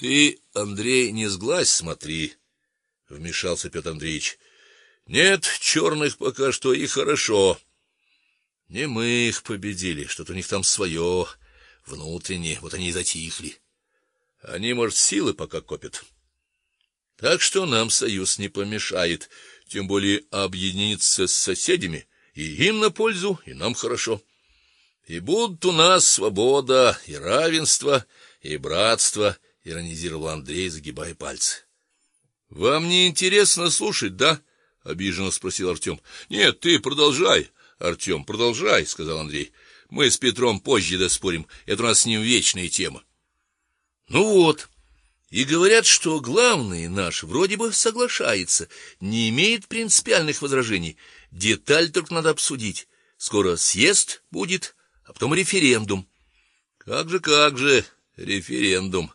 Ты, Андрей, не сглазь, смотри, вмешался Петр Андреевич. Нет, черных пока что и хорошо. Не мы их победили, что-то у них там свое, внутреннее, вот они и затихли. Они, может, силы пока копят. Так что нам союз не помешает, тем более объединиться с соседями, и им на пользу, и нам хорошо. И будут у нас свобода и равенство, и братство, иронизировал Андрей, загибая пальцы. Вам не интересно слушать, да? обиженно спросил Артем. Нет, ты продолжай, Артем, продолжай, сказал Андрей. Мы с Петром позже доспорим, это у нас с ним вечная тема. Ну вот. И говорят, что главный наш вроде бы соглашается, не имеет принципиальных возражений. Деталь только надо обсудить. Скоро съезд будет, а потом референдум. Как же, как же, референдум.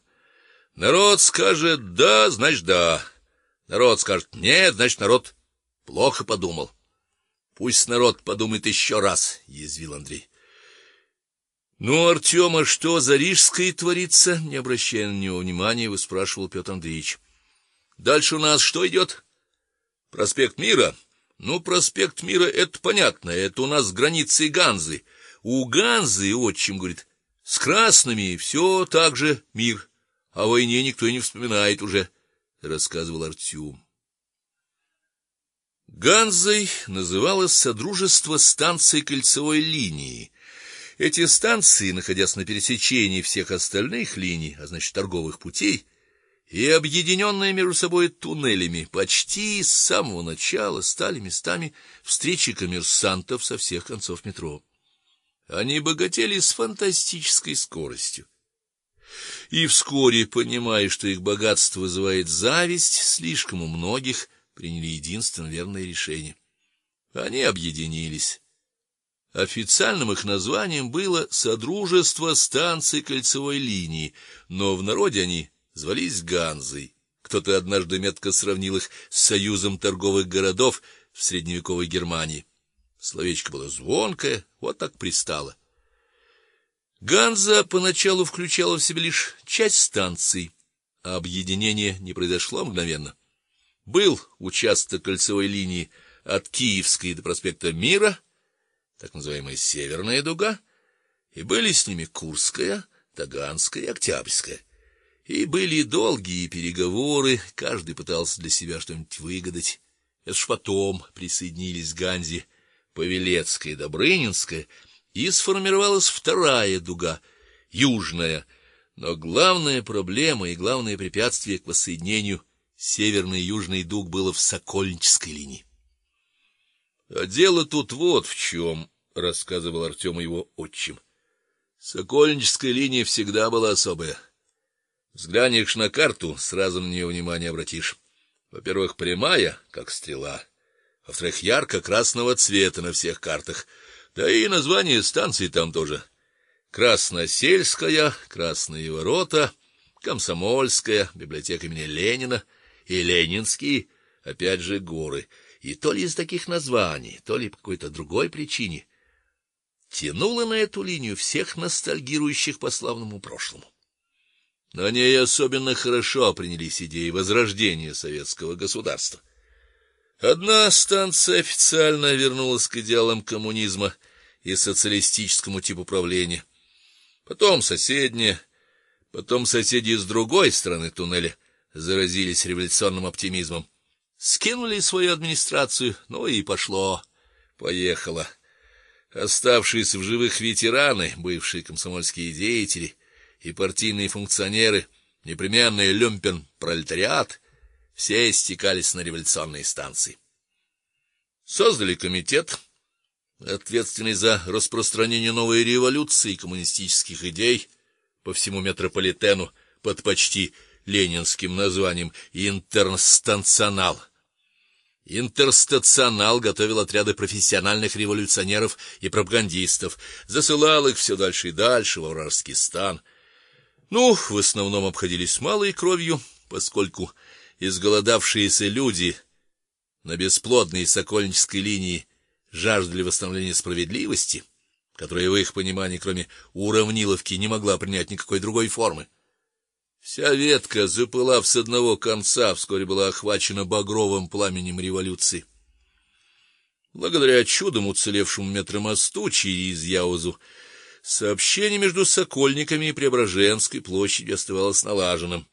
Народ скажет да, значит да. Народ скажет нет, значит народ плохо подумал. Пусть народ подумает еще раз, язвил Андрей. Ну, Артема, что за Рижской творится? Не обращая на него внимания, выспрашивал Петр Андреевич. Дальше у нас что идет? Проспект Мира. Ну, проспект Мира это понятно, это у нас границы Ганзы. У Ганзы, отчим говорит, с красными все так же мир. О войне никто и не вспоминает уже, рассказывал Артем. Ганзой называлось содружество станций кольцевой линии эти станции, находясь на пересечении всех остальных линий, а значит торговых путей, и объединенные между собой туннелями, почти с самого начала стали местами встречи коммерсантов со всех концов метро. Они богатели с фантастической скоростью. И вскоре, понимая, что их богатство вызывает зависть, слишком у многих приняли единственно верное решение. Они объединились Официальным их названием было Содружество станций кольцевой линии, но в народе они звались Ганзой. Кто-то однажды метко сравнил их с союзом торговых городов в средневековой Германии. Словечко было звонкое, вот так пристало. Ганза поначалу включала в себя лишь часть станций, а объединение не произошло мгновенно. Был участок кольцевой линии от Киевской до проспекта Мира, так называемая Северная дуга, и были с ними Курская, Таганская и Октябрьская. И были долгие переговоры, каждый пытался для себя что-нибудь выгадать. Это ж потом присоединились Ганзе Павелецкая и Добрынинская, и сформировалась вторая дуга, южная. Но главная проблема и главное препятствие к воссоединению северной и южной дуг было в Сокольнической линии. А дело тут вот в чем, рассказывал Артему его отчим. Сокольническая линия всегда была особая. Взглянешь на карту, сразу на нее внимание обратишь. Во-первых, прямая, как стрела, во-вторых, ярко-красного цвета на всех картах. Да и название станции там тоже. Красносельская, Красные ворота, Комсомольская, библиотека имени Ленина и Ленинские, опять же горы. И то ли из таких названий, то ли по какой-то другой причине тянуло на эту линию всех ностальгирующих по славному прошлому. На ней особенно хорошо принялись идеи возрождения советского государства. Одна станция официально вернулась к идеалам коммунизма и социалистическому типу правления. Потом соседняя, потом соседи с другой стороны туннеля заразились революционным оптимизмом скинули свою администрацию, ну и пошло, поехало. Оставшиеся в живых ветераны, бывшие комсомольские деятели и партийные функционеры, непременный люмпен пролетариат, все стекались на революционные станции. Создали комитет, ответственный за распространение новой революции и коммунистических идей по всему метрополитену под почти ленинским названием Интерстанционал. Интерстационал готовил отряды профессиональных революционеров и пропагандистов, засылал их все дальше и дальше в вражеский стан. Ну, в основном обходились малой кровью, поскольку изголодавшиеся люди на бесплодной сокольнической линии жаждали восстановления справедливости, которая в их понимании, кроме уравниловки, не могла принять никакой другой формы. Вся ветка, запылав с одного конца, вскоре была охвачена багровым пламенем революции. Благодаря чудом уцелевшему метромосту через Яузу, сообщение между Сокольниками и Преображенской площадью оставалось налаженным.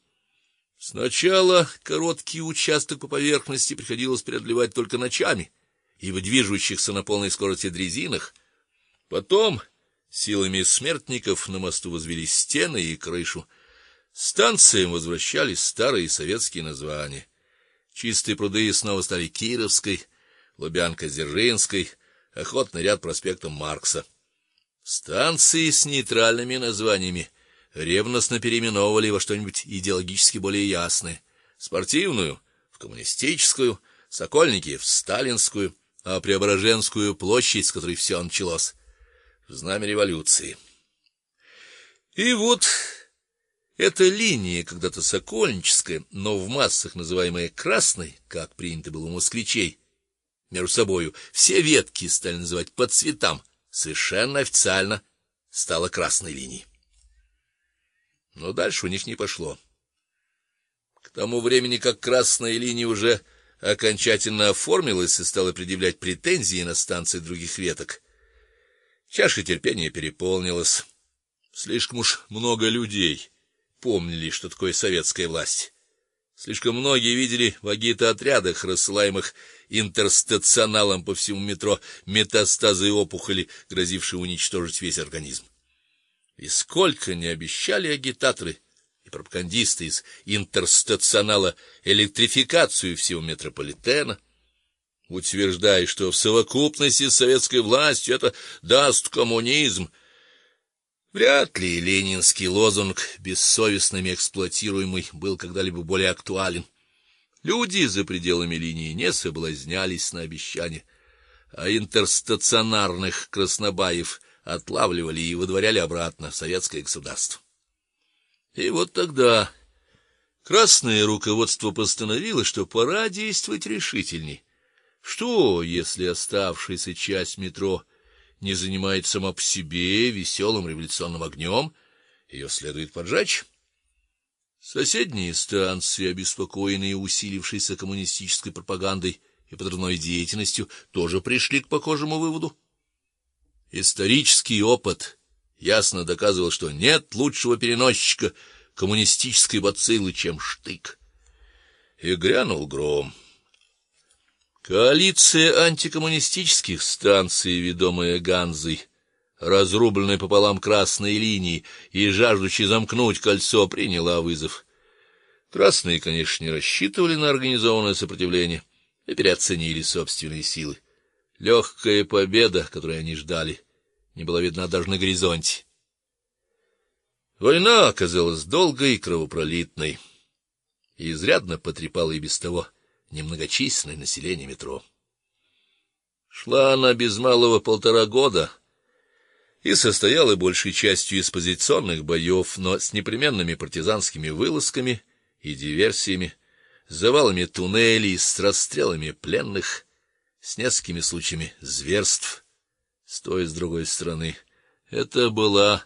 Сначала короткий участок по поверхности приходилось преодолевать только ночами, и в движущихся на полной скорости дрезинах. Потом силами смертников на мосту возвели стены и крышу. Станциям возвращались старые советские названия. Чистые пруды снова стали Кировской, Лубянка Дзержинской, Охотный ряд проспектом Маркса. Станции с нейтральными названиями ревностно переименовывали во что-нибудь идеологически более ясное: спортивную в коммунистическую, Сокольники в сталинскую, а Преображенскую площадь, с которой все началось, в знамя революции. И вот эта линия, когда-то сокольническая, но в массах называемая красной, как принято было у москвичей, между собою все ветки стали называть по цветам, совершенно официально стала красной линией. Но дальше у них не пошло. К тому времени, как красная линия уже окончательно оформилась и стала предъявлять претензии на станции других веток, чаша терпения переполнилась. Слишком уж много людей помнили, что такое советская власть. Слишком многие видели в агитоотрядах, рассылаемых интерстационалом по всему метро, метастазы опухоли, грозившие уничтожить весь организм. И сколько не обещали агитаторы и пропагандисты из интерстационала электрификацию всего метрополитена, утверждая, что в совокупности с советской властью это даст коммунизм, Вряд ли ленинский лозунг, бессовестными эксплуатируемый, был когда-либо более актуален. Люди за пределами линии не соблазнялись на обещания, а интерстационарных краснобаев отлавливали и выдворяли обратно в советское государство. И вот тогда красное руководство постановило, что пора действовать решительней. Что, если оставшаяся часть метро не занимает сама по себе веселым революционным огнем, ее следует поджечь. Соседние станции, обеспокоенные усилившейся коммунистической пропагандой и подрывной деятельностью, тоже пришли к похожему выводу. Исторический опыт ясно доказывал, что нет лучшего переносчика коммунистической бациллы, чем штык. И грянул гром. Коалиция антикоммунистических станций, ведомая Ганзой, разрубленная пополам красной линией и жаждущая замкнуть кольцо, приняла вызов. Красные, конечно, не рассчитывали на организованное сопротивление и переоценили собственные силы. Легкая победа, которую они ждали, не была видна даже на горизонте. Война оказалась долгой и кровопролитной, и изрядно потрепала и без того немногочисленное население метро. Шла она без малого полтора года и состояла большей частью из позиционных боев, но с непременными партизанскими вылазками и диверсиями, завалами туннелей, с расстрелами пленных, с несколькими случаями зверств с той и с другой стороны. Это была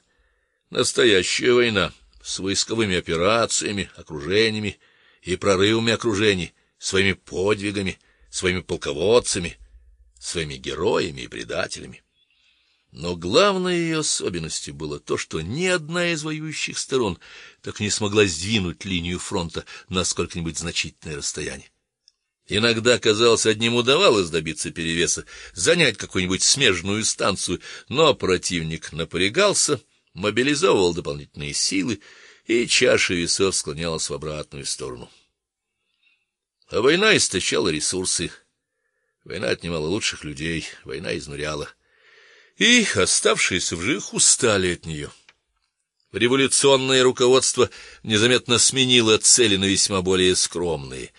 настоящая война с войсковыми операциями, окружениями и прорывами окружений, своими подвигами, своими полководцами, своими героями и предателями. Но главной ее особенностью было то, что ни одна из воюющих сторон так не смогла сдвинуть линию фронта на сколько-нибудь значительное расстояние. Иногда, казалось, одним удавалось добиться перевеса, занять какую-нибудь смежную станцию, но противник напрягался, мобилизовывал дополнительные силы, и чаша весов склонялась в обратную сторону. А война истощала ресурсы. Война отнимала лучших людей, война изнуряла. И оставшиеся в живых устали от нее. Революционное руководство незаметно сменило цели на весьма более скромные.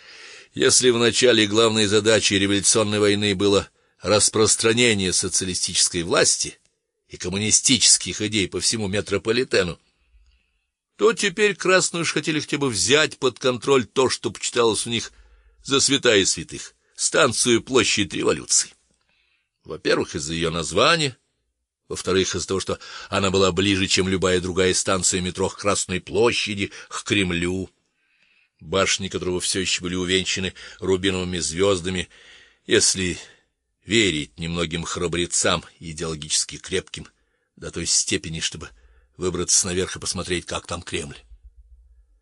Если в начале главной задачей революционной войны было распространение социалистической власти и коммунистических идей по всему метрополитену, то теперь красные уж хотели хотя бы взять под контроль то, что почиталось у них за святая святых, станцию Площадь Революции. Во-первых, из-за ее названия, Во-вторых, из-за того, что она была ближе, чем любая другая станция метро к Красной площади, к Кремлю, башни которого все еще были увенчаны рубиновыми звездами, если верить немногим храбрецам идеологически крепким до той степени, чтобы выбраться наверх и посмотреть, как там Кремль.